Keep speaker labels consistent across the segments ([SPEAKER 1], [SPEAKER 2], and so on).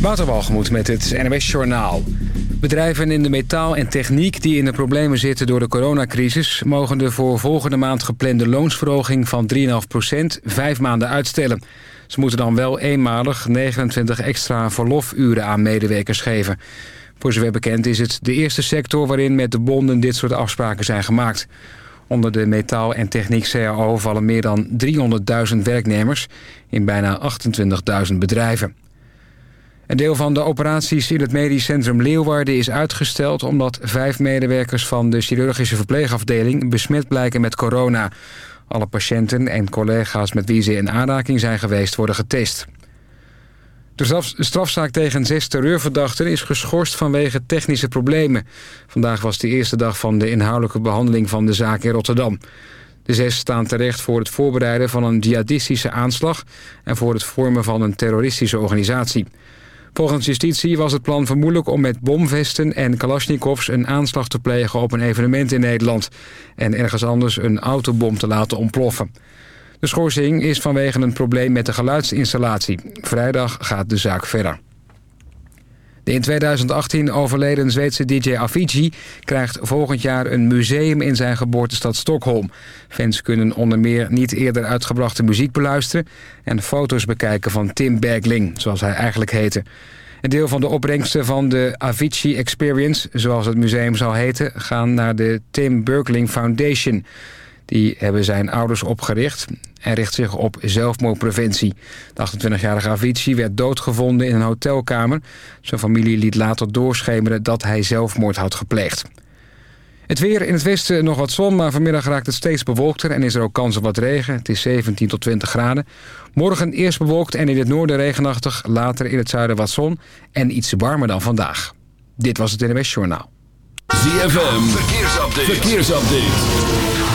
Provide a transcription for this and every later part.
[SPEAKER 1] Waterwalgemoed met het NWS Journaal. Bedrijven in de metaal en techniek die in de problemen zitten door de coronacrisis... mogen de voor volgende maand geplande loonsverhoging van 3,5% vijf maanden uitstellen. Ze moeten dan wel eenmalig 29 extra verlofuren aan medewerkers geven. Voor zover bekend is het de eerste sector waarin met de bonden dit soort afspraken zijn gemaakt. Onder de metaal- en techniek CAO vallen meer dan 300.000 werknemers in bijna 28.000 bedrijven. Een deel van de operaties in het medisch centrum Leeuwarden is uitgesteld... omdat vijf medewerkers van de chirurgische verpleegafdeling besmet blijken met corona. Alle patiënten en collega's met wie ze in aanraking zijn geweest worden getest. De strafzaak tegen zes terreurverdachten is geschorst vanwege technische problemen. Vandaag was de eerste dag van de inhoudelijke behandeling van de zaak in Rotterdam. De zes staan terecht voor het voorbereiden van een jihadistische aanslag... en voor het vormen van een terroristische organisatie. Volgens justitie was het plan vermoedelijk om met bomvesten en kalasjnikovs... een aanslag te plegen op een evenement in Nederland... en ergens anders een autobom te laten ontploffen. De schorsing is vanwege een probleem met de geluidsinstallatie. Vrijdag gaat de zaak verder. De in 2018 overleden Zweedse DJ Avicii krijgt volgend jaar een museum in zijn geboortestad Stockholm. Fans kunnen onder meer niet eerder uitgebrachte muziek beluisteren en foto's bekijken van Tim Bergling, zoals hij eigenlijk heette. Een deel van de opbrengsten van de Avicii Experience, zoals het museum zal heten, gaan naar de Tim Bergling Foundation. Die hebben zijn ouders opgericht en richt zich op zelfmoordpreventie. De 28-jarige Avicii werd doodgevonden in een hotelkamer. Zijn familie liet later doorschemeren dat hij zelfmoord had gepleegd. Het weer in het westen nog wat zon, maar vanmiddag raakt het steeds bewolkter... en is er ook kans op wat regen. Het is 17 tot 20 graden. Morgen eerst bewolkt en in het noorden regenachtig. Later in het zuiden wat zon en iets warmer dan vandaag. Dit was het NWS Journaal.
[SPEAKER 2] ZFM, verkeersupdate. verkeersupdate.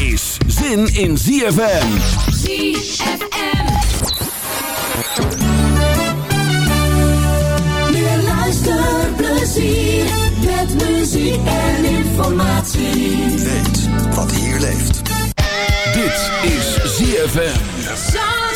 [SPEAKER 2] is zin in ZFM.
[SPEAKER 3] ZFM. Meer luisterplezier met muziek en informatie.
[SPEAKER 4] Weet wat hier leeft.
[SPEAKER 2] Dit is ZFM.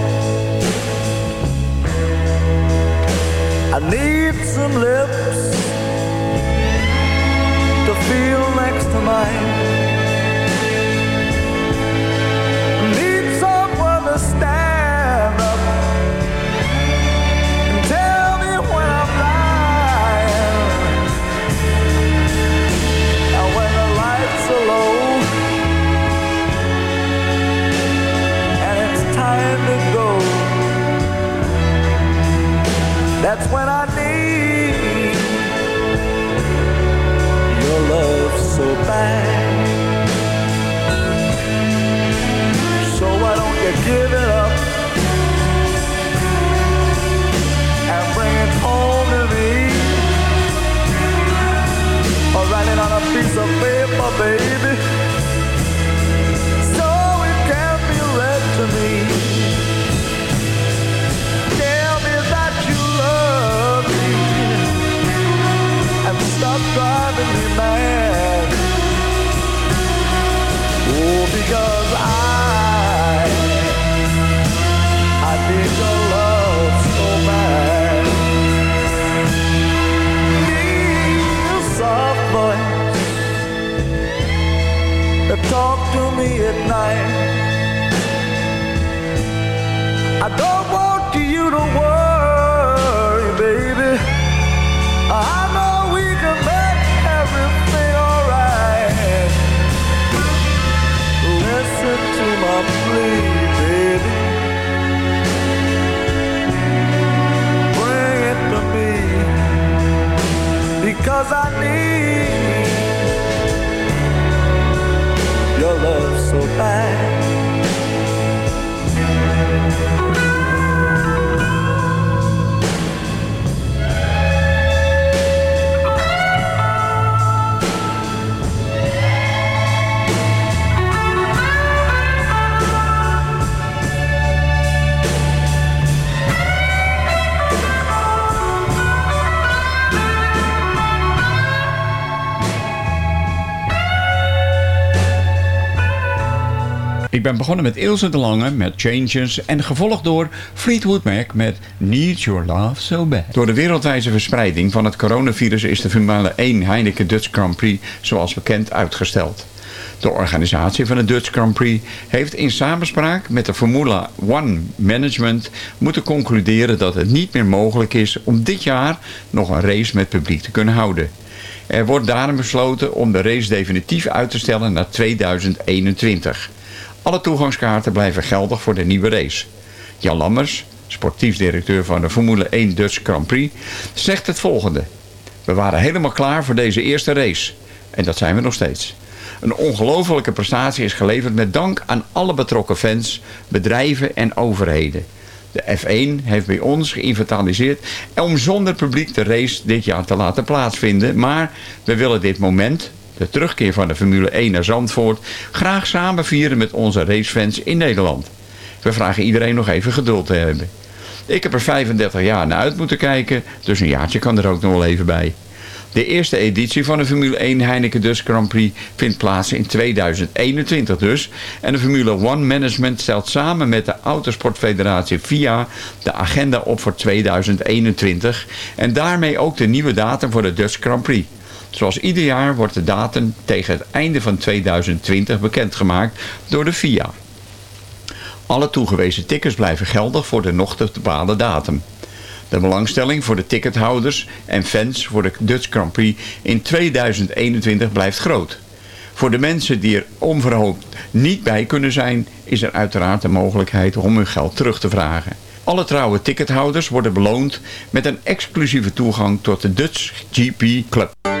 [SPEAKER 5] Need some lips to feel next to mine. Need someone to stand up and tell me when I'm lying. And when the lights are low and it's time to go, that's when I bad. So why don't you give it up and bring it home to me? or write it on a piece of paper, baby.
[SPEAKER 6] Ben begonnen met Ilse de Lange met Changes en gevolgd door Fleetwood Mac met Need Your Love So Bad. Door de wereldwijze verspreiding van het coronavirus is de Formule 1 Heineken Dutch Grand Prix zoals bekend uitgesteld. De organisatie van de Dutch Grand Prix heeft in samenspraak met de Formula 1 Management moeten concluderen dat het niet meer mogelijk is om dit jaar nog een race met publiek te kunnen houden. Er wordt daarom besloten om de race definitief uit te stellen naar 2021. Alle toegangskaarten blijven geldig voor de nieuwe race. Jan Lammers, sportief directeur van de Formule 1 Dutch Grand Prix, zegt het volgende. We waren helemaal klaar voor deze eerste race. En dat zijn we nog steeds. Een ongelofelijke prestatie is geleverd met dank aan alle betrokken fans, bedrijven en overheden. De F1 heeft bij ons geïnventariseerd om zonder publiek de race dit jaar te laten plaatsvinden. Maar we willen dit moment, de terugkeer van de Formule 1 naar Zandvoort, graag samen vieren met onze racefans in Nederland. We vragen iedereen nog even geduld te hebben. Ik heb er 35 jaar naar uit moeten kijken, dus een jaartje kan er ook nog wel even bij. De eerste editie van de Formule 1 Heineken Dutch Grand Prix vindt plaats in 2021 dus. En de Formule 1 Management stelt samen met de Autosportfederatie FIA de agenda op voor 2021. En daarmee ook de nieuwe datum voor de Dutch Grand Prix. Zoals ieder jaar wordt de datum tegen het einde van 2020 bekendgemaakt door de FIA. Alle toegewezen tickets blijven geldig voor de nog te bepalen datum. De belangstelling voor de tickethouders en fans voor de Dutch Grand Prix in 2021 blijft groot. Voor de mensen die er onverhoopt niet bij kunnen zijn, is er uiteraard de mogelijkheid om hun geld terug te vragen. Alle trouwe tickethouders worden beloond met een exclusieve toegang tot de Dutch GP Club.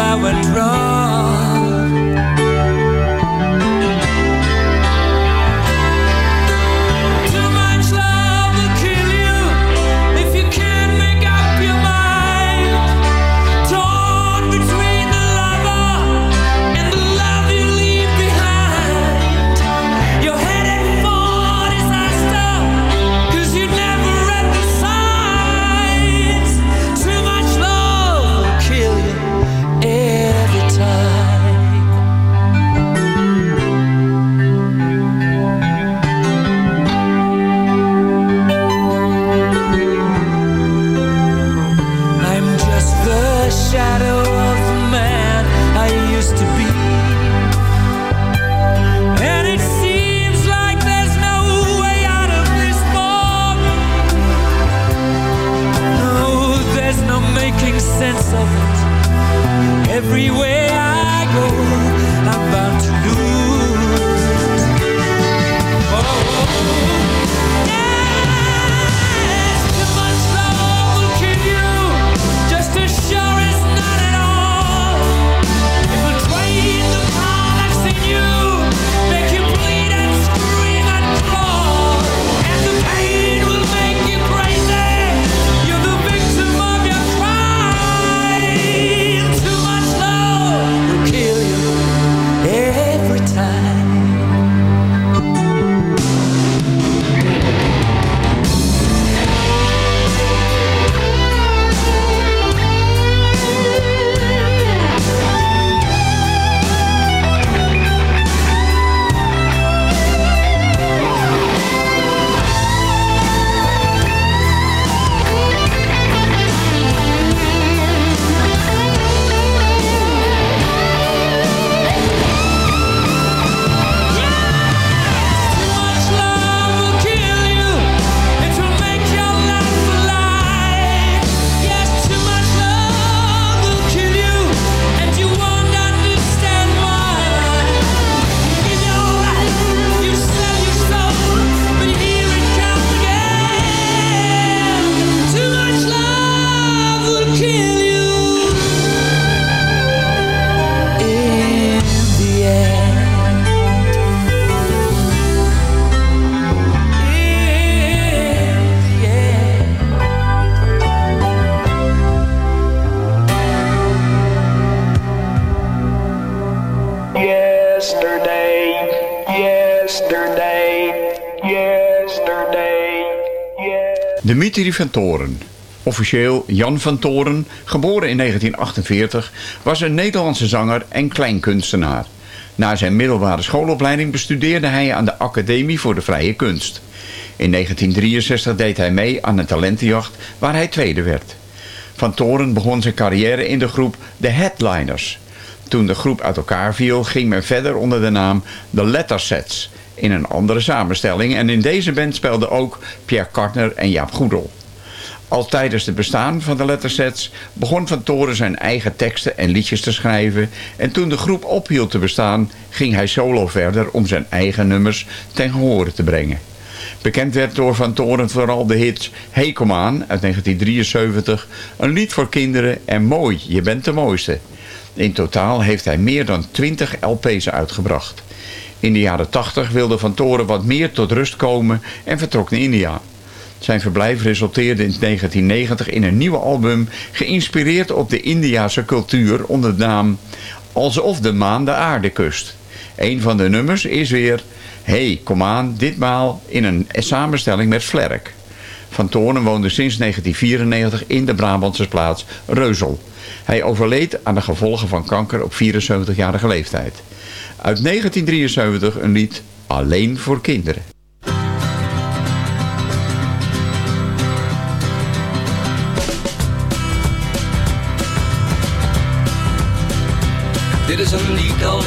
[SPEAKER 7] I went wrong.
[SPEAKER 6] Van Toren. Officieel Jan van Toren, geboren in 1948, was een Nederlandse zanger en kleinkunstenaar. Na zijn middelbare schoolopleiding bestudeerde hij aan de Academie voor de Vrije Kunst. In 1963 deed hij mee aan een talentenjacht waar hij tweede werd. Van Toren begon zijn carrière in de groep The Headliners. Toen de groep uit elkaar viel, ging men verder onder de naam The Lettersets in een andere samenstelling en in deze band speelden ook Pierre Kartner en Jaap Goedel. Al tijdens het bestaan van de lettersets begon Van Toren zijn eigen teksten en liedjes te schrijven en toen de groep ophield te bestaan ging hij solo verder om zijn eigen nummers ten gehore te brengen. Bekend werd door Van Toren vooral de hits Hey Kom Aan uit 1973, Een lied voor kinderen en Mooi, je bent de mooiste. In totaal heeft hij meer dan 20 LP's uitgebracht. In de jaren 80 wilde Van Toren wat meer tot rust komen en vertrok naar India. Zijn verblijf resulteerde in 1990 in een nieuw album... geïnspireerd op de Indiase cultuur onder de naam... Alsof de maan de aarde kust. Een van de nummers is weer... Hey, kom aan, ditmaal in een samenstelling met Flerk. Van Toornen woonde sinds 1994 in de Brabantse plaats Reuzel. Hij overleed aan de gevolgen van kanker op 74-jarige leeftijd. Uit 1973 een lied Alleen voor kinderen.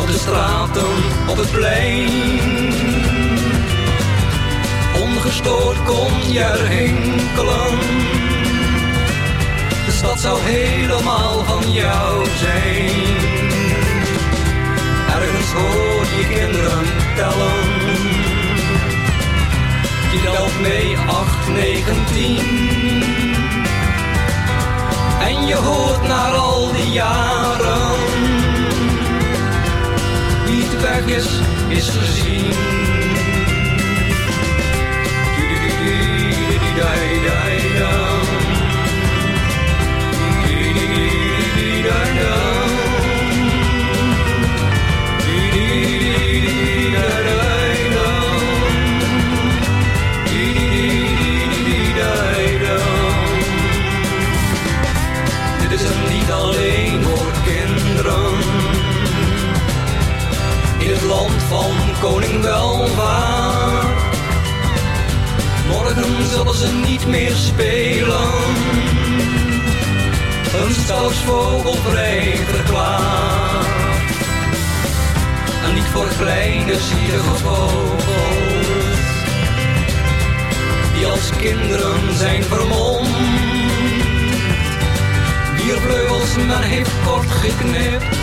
[SPEAKER 8] Op de straten, op het plein ongestoord kon je hinkelen. De stad zou helemaal van jou zijn. Ergens hoor je kinderen tellen. Je telt mee 8, 9, 10. En je hoort naar al die jaren. Wie het weg is, is gezien. Land van koning welvaart. Morgen zullen ze niet meer spelen. Een stal is vogelvrij verklaard. En niet voor kleine zielige vogels. Die als kinderen zijn vermomd. Wier vleugels men heeft kort geknipt.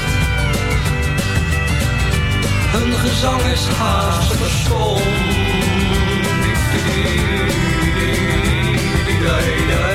[SPEAKER 8] Hun gezang is haast verstomd.
[SPEAKER 9] die, die, die.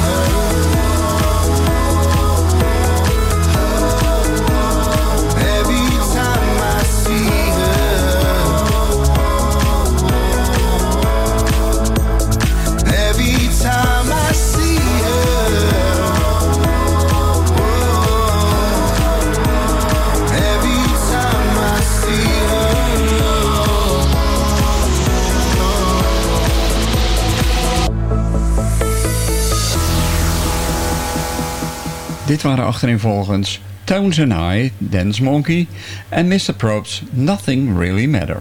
[SPEAKER 6] Dit waren achtereenvolgens Tones and I, Dance Monkey en Mr. Probes Nothing Really Matter.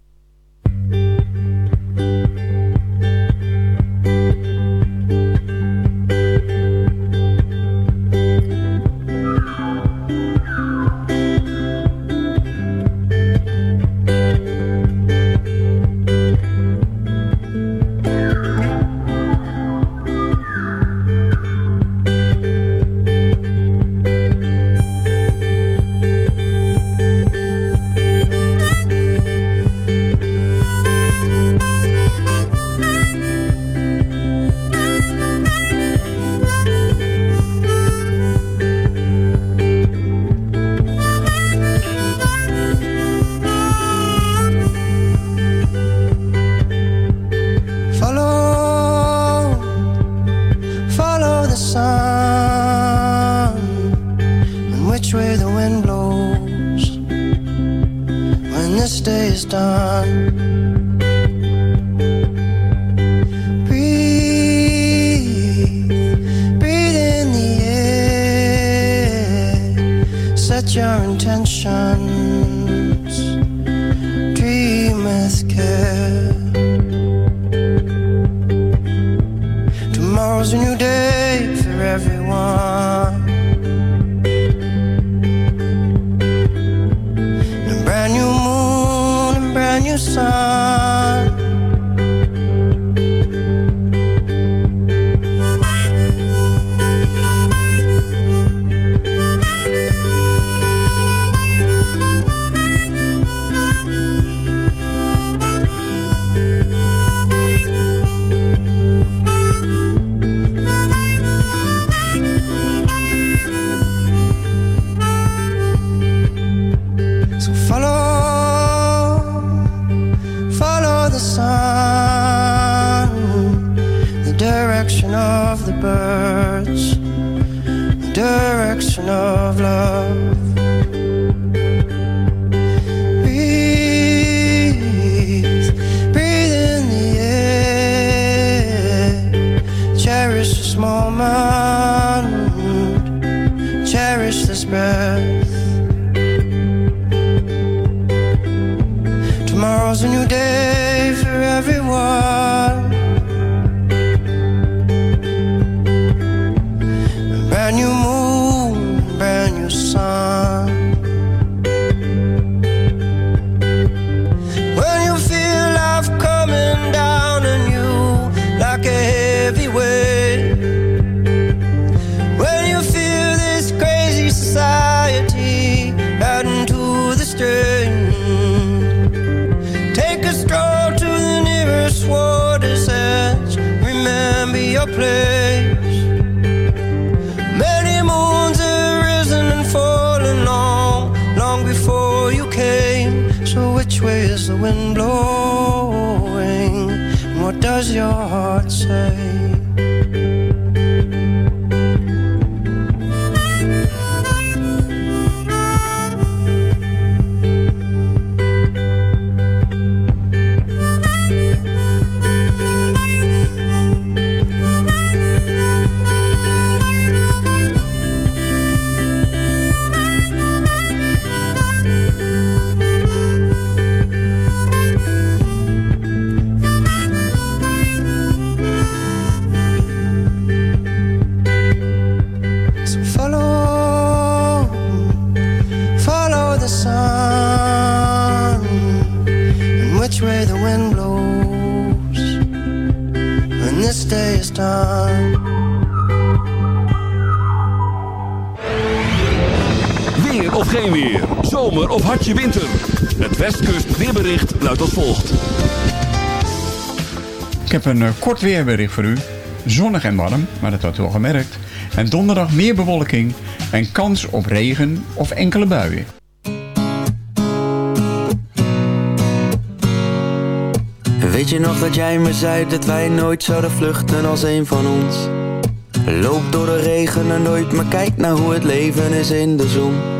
[SPEAKER 10] Heart say?
[SPEAKER 2] Zomer of hartje winter. Het Westkust weerbericht luidt als volgt.
[SPEAKER 6] Ik heb een eh, kort weerbericht voor u. Zonnig en warm, maar dat had u al gemerkt. En donderdag meer bewolking en kans op regen of enkele buien.
[SPEAKER 7] Weet je nog dat jij me zei dat wij nooit zouden vluchten als een van ons? Loop door de regen en nooit, maar kijk naar hoe het leven is in de zon.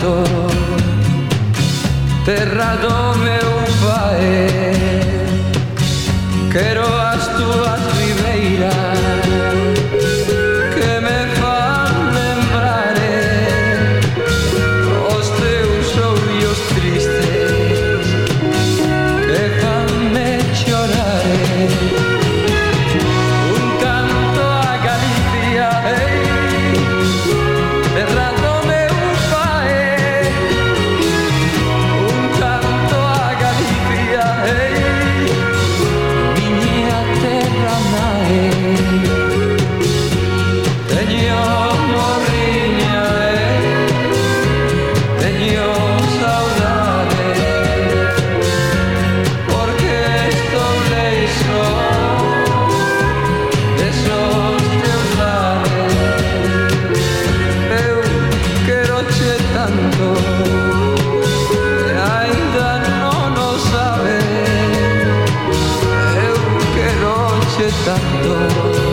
[SPEAKER 11] canto Terra do meu pai Quero as tuas
[SPEAKER 12] che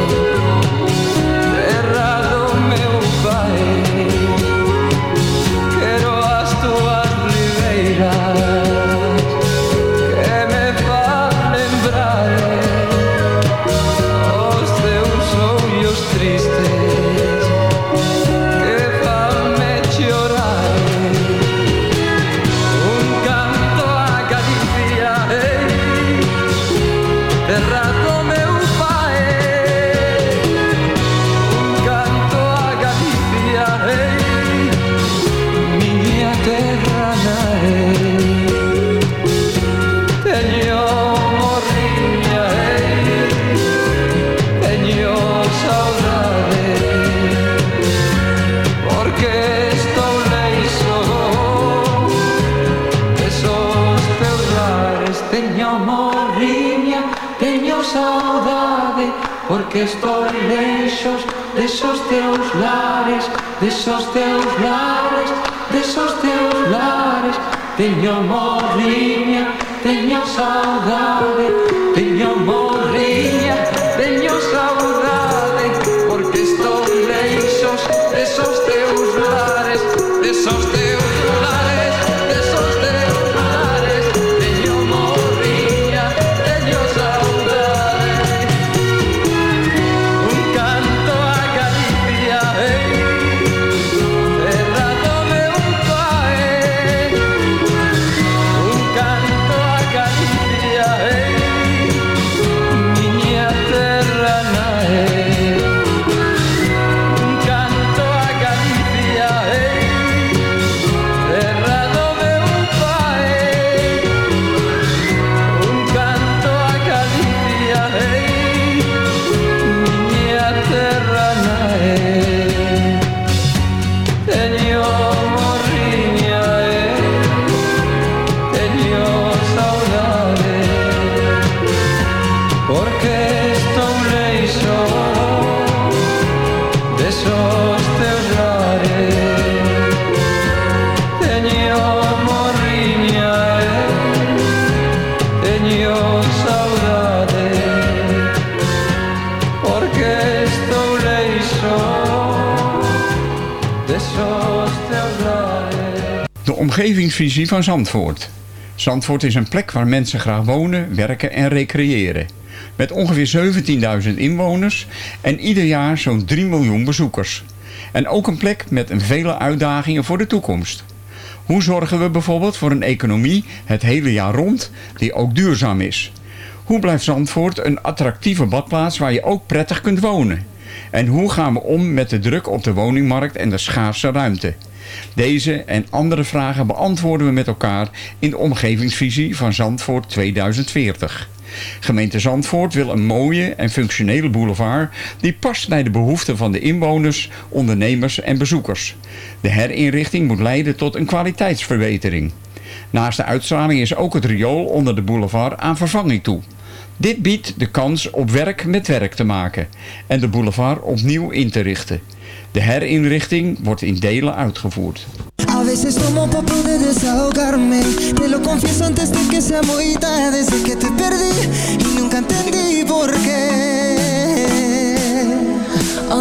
[SPEAKER 12] omgevingsvisie van Zandvoort. Zandvoort is een plek waar mensen graag wonen, werken en recreëren. Met ongeveer 17.000 inwoners en ieder jaar zo'n 3 miljoen bezoekers. En ook een plek met vele uitdagingen voor de toekomst. Hoe zorgen we bijvoorbeeld voor een economie het hele jaar rond die ook duurzaam is? Hoe blijft Zandvoort een attractieve badplaats waar je ook prettig kunt wonen? En hoe gaan we om met de druk op de woningmarkt en de schaarse ruimte? Deze en andere vragen beantwoorden we met elkaar in de omgevingsvisie van Zandvoort 2040. Gemeente Zandvoort wil een mooie en functionele boulevard die past bij de behoeften van de inwoners, ondernemers en bezoekers. De herinrichting moet leiden tot een kwaliteitsverbetering. Naast de uitstraling is ook het riool onder de boulevard aan vervanging toe. Dit biedt de kans op werk met werk te maken en de boulevard opnieuw in te richten. De herinrichting wordt in delen uitgevoerd.
[SPEAKER 13] Te te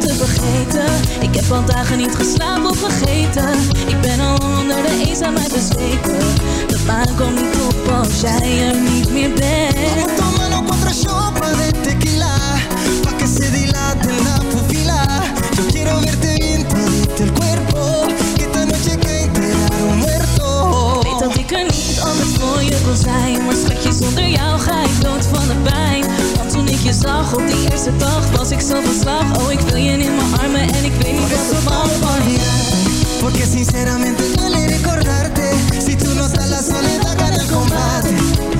[SPEAKER 14] te vergeten. Ik heb al dagen niet geslapen of vergeten. Ik ben al onder de eenzaamheid bezweken. De maan komt niet op als jij er niet meer bent.
[SPEAKER 13] Tómalo cuatro shots de tequila. Pa' que se dilate la pupila Yo quiero verte bien todito el cuerpo. Que esta noche que enterar un muerto.
[SPEAKER 14] Weet dat ik er niet altijd voor je wil zijn. Maar schatje, zonder jou ga ik dood van de pijn ik je zag op die eerste dag Was ik zo van slag. Oh, ik wil je in mijn armen En ik weet niet wat er van van. Je
[SPEAKER 13] Porque sinceramente duele recordarte Si tú no estás la soledad gana el combate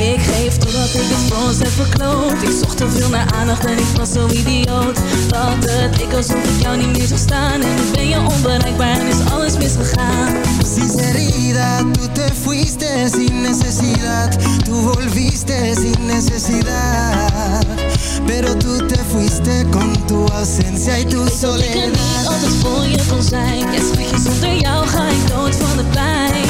[SPEAKER 14] Ik geef totdat ik het voor ons heb verkloot. Ik zocht te veel naar aandacht en ik was zo idioot. Dat het ik alsof ik jou niet meer zag staan. En nu ben je onbereikbaar en is alles misgegaan.
[SPEAKER 13] Sinceridad, tú te fuiste sin necesidad. Tú volviste sin necesidad. Pero tú te fuiste con tu ausencia y tu
[SPEAKER 14] Ik weet dat ik er niet
[SPEAKER 13] soledad.
[SPEAKER 14] altijd voor je kon zijn. Ja schatje, zonder jou ga ik dood van de pijn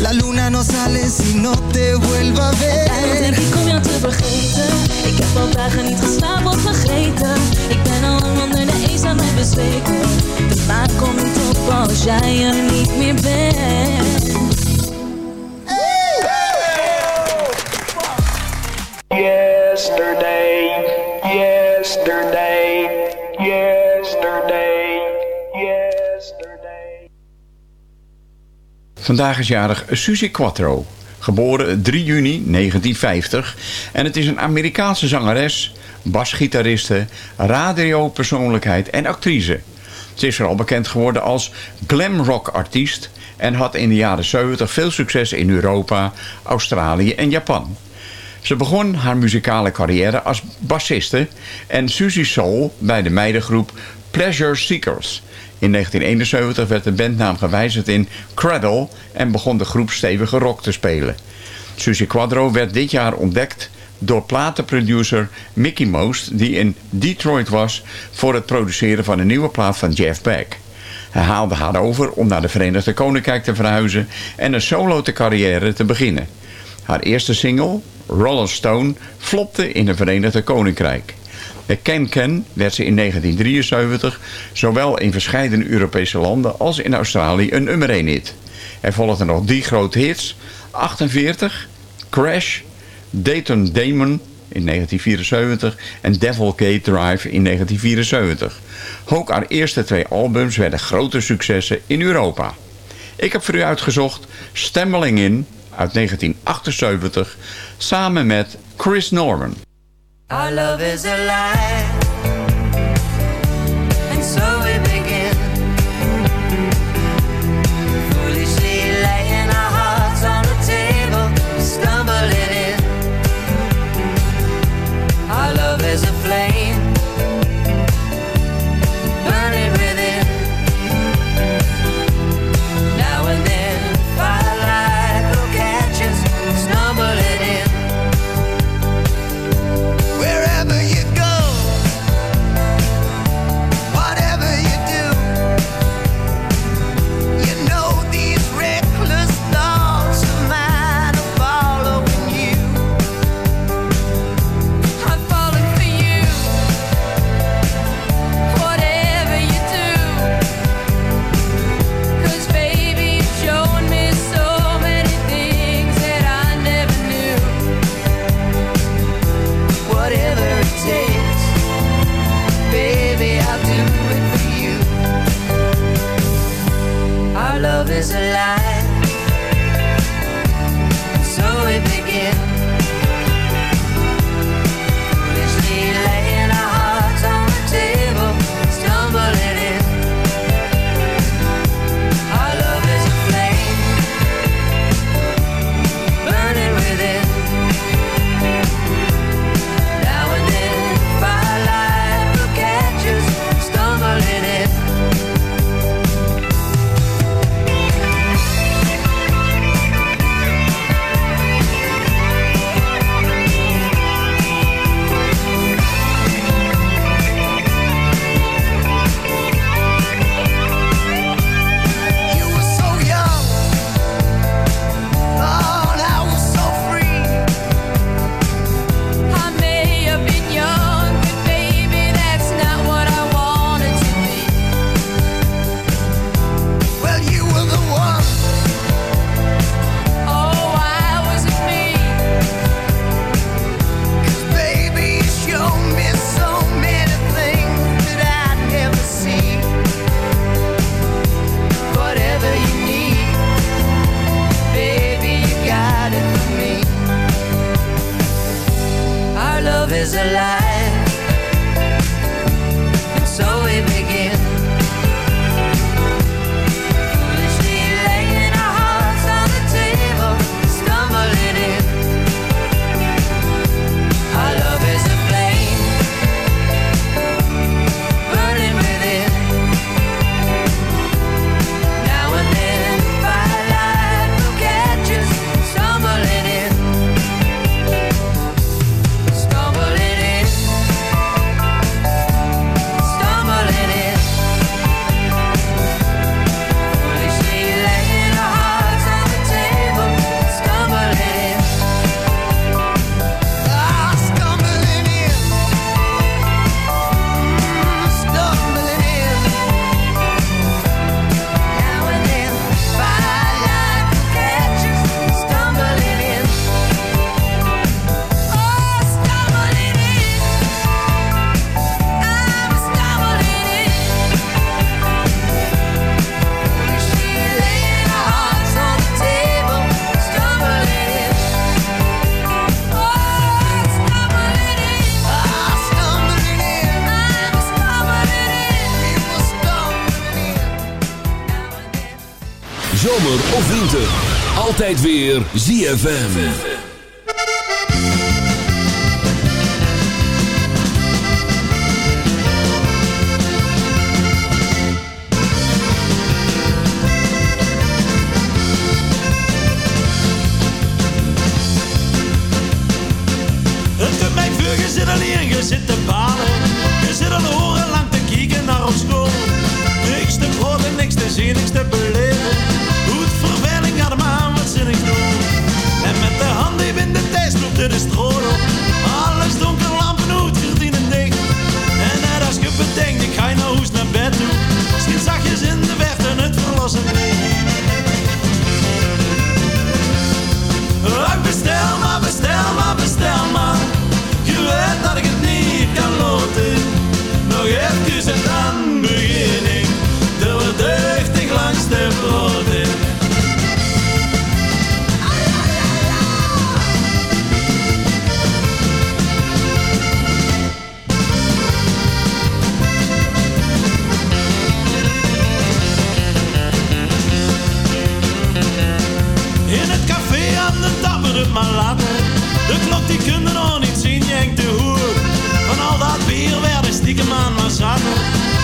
[SPEAKER 13] La luna no sale si no te vuelva a
[SPEAKER 14] Daarom denk
[SPEAKER 13] ver
[SPEAKER 14] ik om jou te vergeten. Ik heb al dagen niet geslapen of vergeten. Ik ben al lang onder de eenzaamheid bezweken. De maan komt op als jij er niet meer bent
[SPEAKER 6] Vandaag is jarig Suzy Quattro, geboren 3 juni 1950. En het is een Amerikaanse zangeres, basgitariste, radiopersoonlijkheid en actrice. Ze is vooral bekend geworden als glam rock artiest en had in de jaren 70 veel succes in Europa, Australië en Japan. Ze begon haar muzikale carrière als bassiste en Suzy Soul bij de meidengroep Pleasure Seekers. In 1971 werd de bandnaam gewijzigd in Cradle en begon de groep stevige rock te spelen. Suzy Quadro werd dit jaar ontdekt door platenproducer Mickey Most... die in Detroit was voor het produceren van een nieuwe plaat van Jeff Beck. Hij haalde haar over om naar de Verenigde Koninkrijk te verhuizen... en een solo-carrière te beginnen. Haar eerste single, Rolling Stone, flopte in het Verenigde Koninkrijk. Met Ken Ken werd ze in 1973 zowel in verschillende Europese landen als in Australië een nummer 1 hit. Er volgden nog drie grote hits, 48, Crash, Dayton Damon in 1974 en Devil Gate Drive in 1974. Ook haar eerste twee albums werden grote successen in Europa. Ik heb voor u uitgezocht Stammeling In uit 1978 samen met Chris Norman.
[SPEAKER 7] Our love is a lie,
[SPEAKER 15] tijd weer ZFM.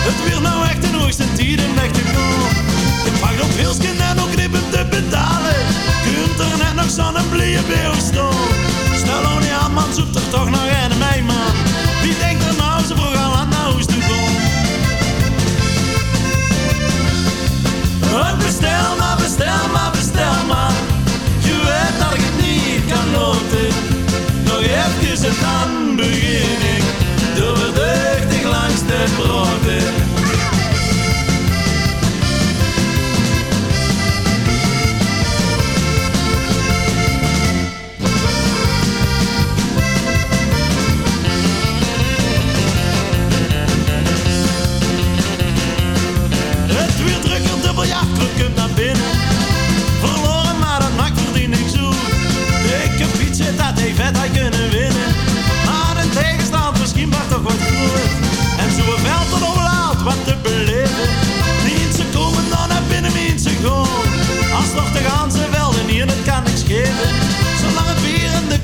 [SPEAKER 16] Het weer nou echt een hoogste tijd en echt een Je Ik mag nog pilsken en nog knippen te betalen. Kunt er net nog zo'n blije beeld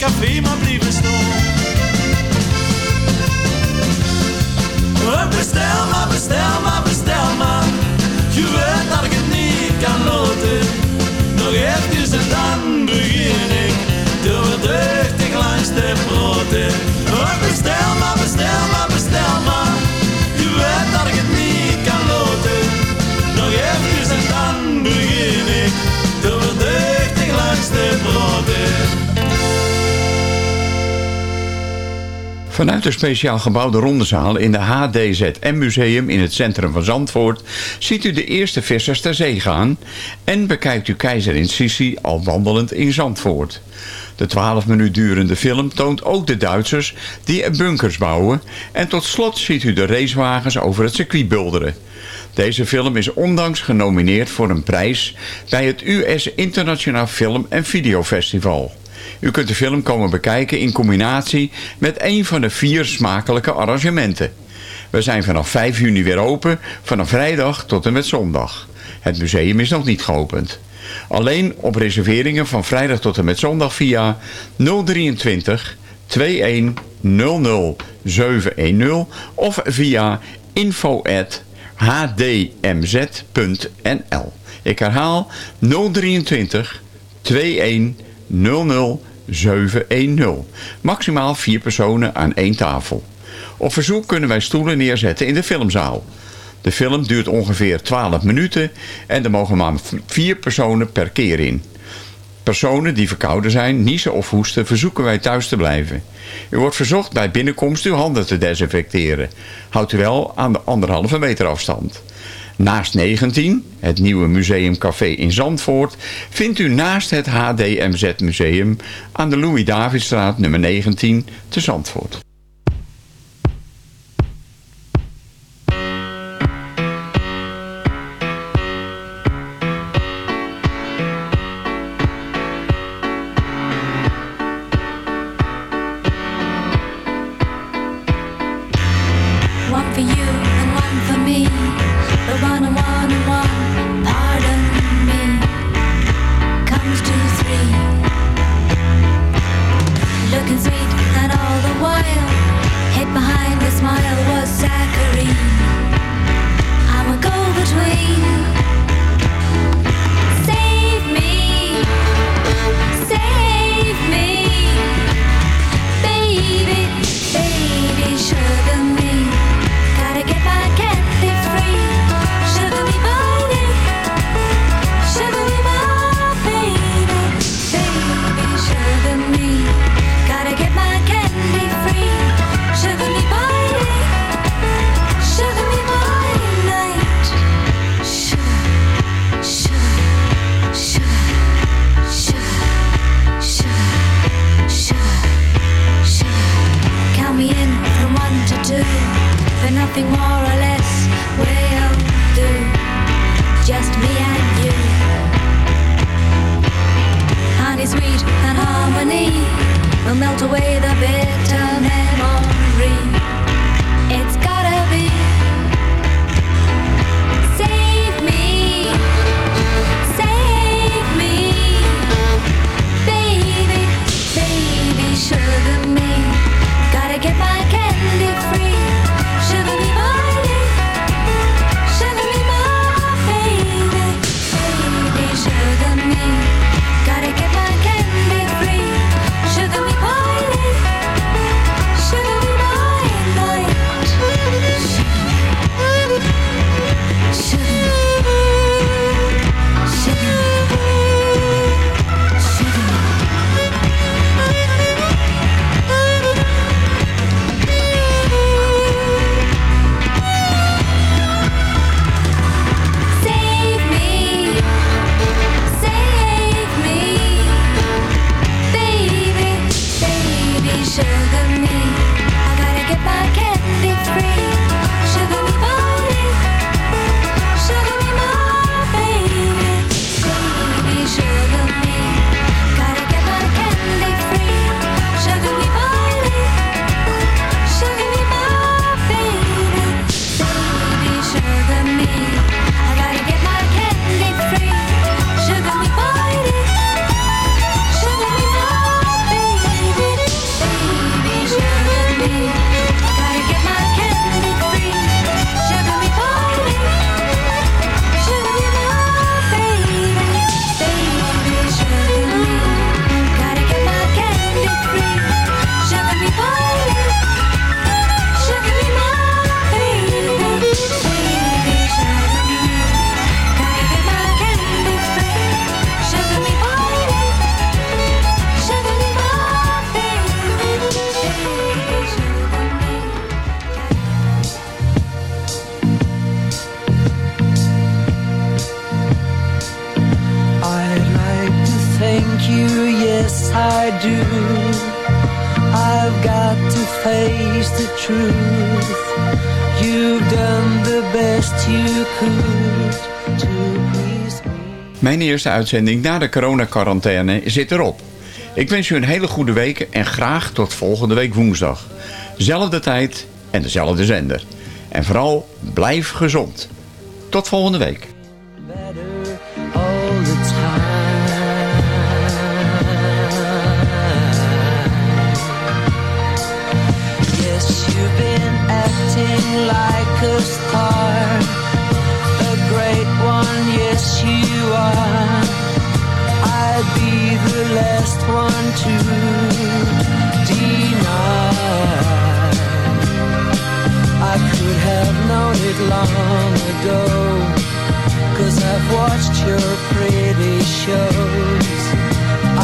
[SPEAKER 15] café maar blijven staan. Bestel maar, bestel maar, bestel
[SPEAKER 6] Vanuit de speciaal gebouwde rondezaal in de HDZM Museum in het centrum van Zandvoort ziet u de eerste vissers ter zee gaan en bekijkt u keizerin Sissi al wandelend in Zandvoort. De 12 minuut durende film toont ook de Duitsers die er bunkers bouwen en tot slot ziet u de racewagens over het circuit bulderen. Deze film is ondanks genomineerd voor een prijs bij het US Internationaal Film en Videofestival. U kunt de film komen bekijken in combinatie met een van de vier smakelijke arrangementen. We zijn vanaf 5 juni weer open, vanaf vrijdag tot en met zondag. Het museum is nog niet geopend. Alleen op reserveringen van vrijdag tot en met zondag via 023 2100 710 of via info hdmz.nl. Ik herhaal 023 2100 710. Maximaal vier personen aan één tafel. Op verzoek kunnen wij stoelen neerzetten in de filmzaal. De film duurt ongeveer 12 minuten en er mogen maar vier personen per keer in. Personen die verkouden zijn, niezen of hoesten verzoeken wij thuis te blijven. U wordt verzocht bij binnenkomst uw handen te desinfecteren. Houdt u wel aan de anderhalve meter afstand. Naast 19, het nieuwe museumcafé in Zandvoort, vindt u naast het HDMZ Museum aan de Louis-Davidstraat nummer 19 te Zandvoort. Uitzending na de coronacarantaine zit erop. Ik wens u een hele goede week en graag tot volgende week woensdag. Zelfde tijd en dezelfde zender. En vooral blijf gezond. Tot volgende week.
[SPEAKER 7] One to deny. I could have known it long ago. Cause I've watched your pretty shows.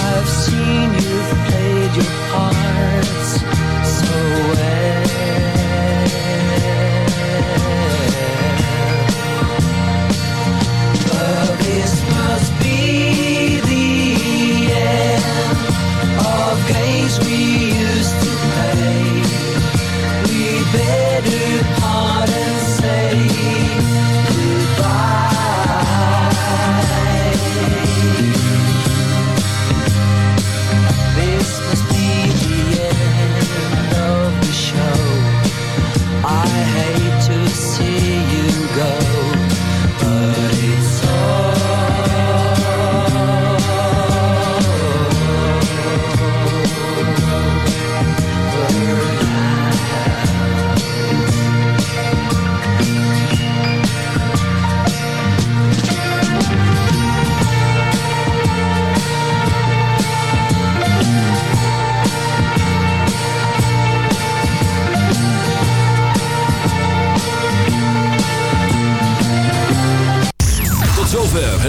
[SPEAKER 7] I've seen you've played your parts so well.